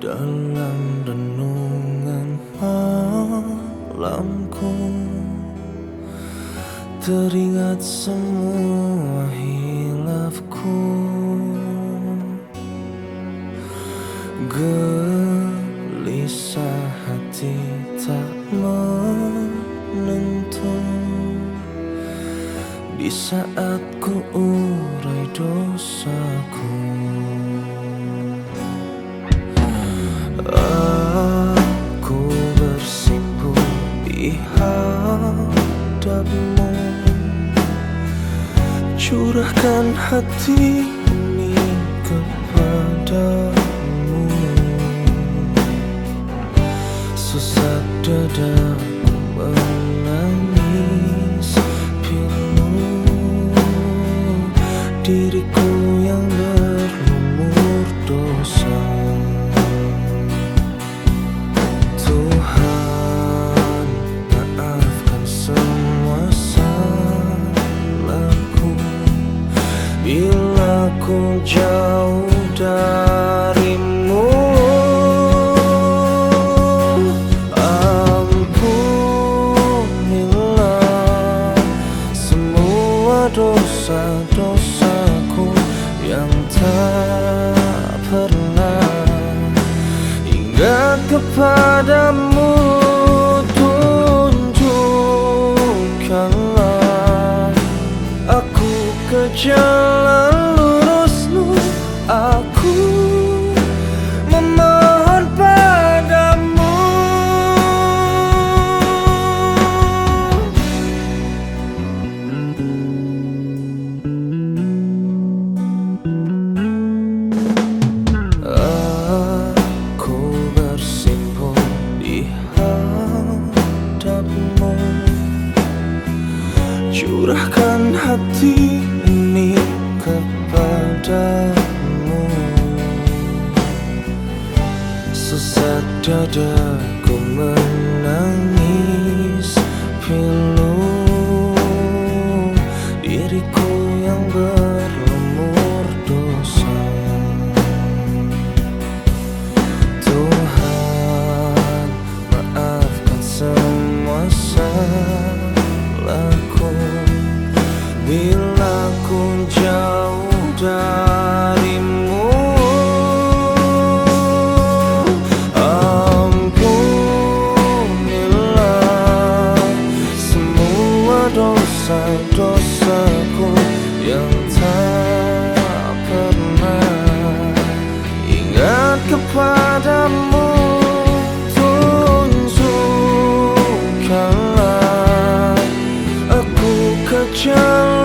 dalam renungan malamku. Teringat semua hilafku. Gelisah hati tak menentu. Di saat ku urai dosaku Aku bersimpu di hadapmu. Curahkan hati ini kepadamu. Sesak dadaku menangis pilu. Diriku yang berlumur dosa ku jauh darimu. Ampunilah semua dosa-dosaku Yang tak pernah Ingat kepadamu Curahkan hati ini kepadamu. Sesat dadaku menangis Bila ku jauh darimu Ampunilah semua dosa-dosaku Yang tak pernah ingat kepadamu. Tunjukkanlah aku kecewa